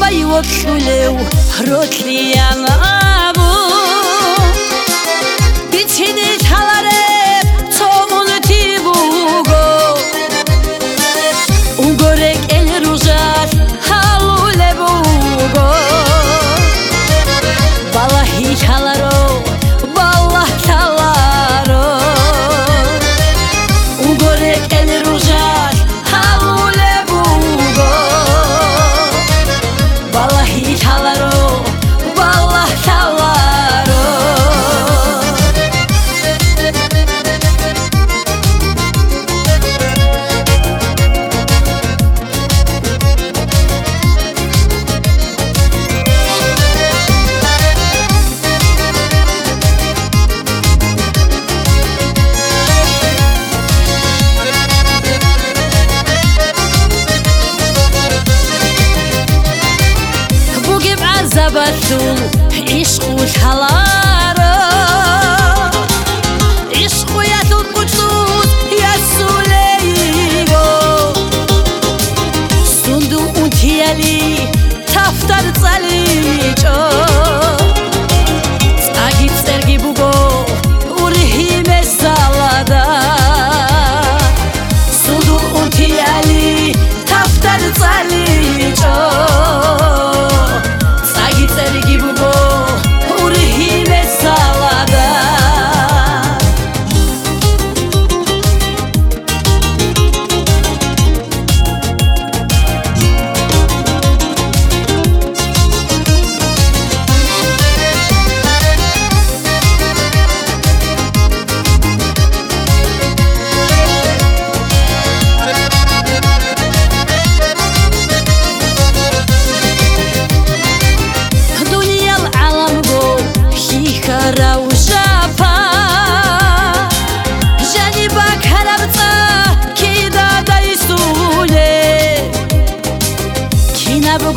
ვოქულევ როთლიანავო ბიჩინი تبتل عشق وحلال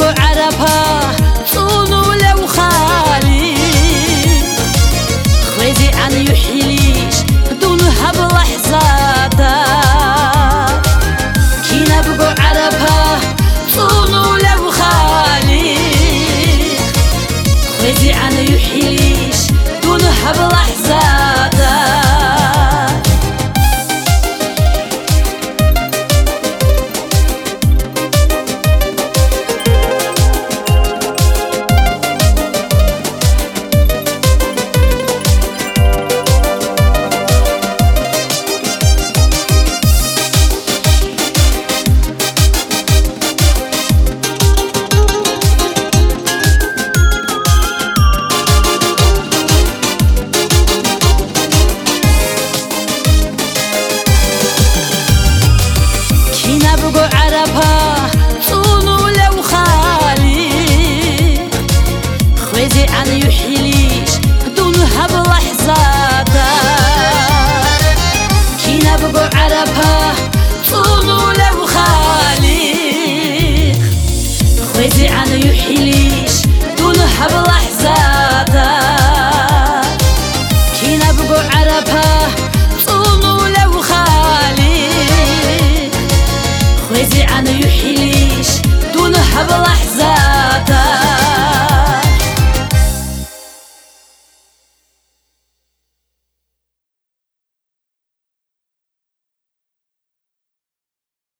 بعرفها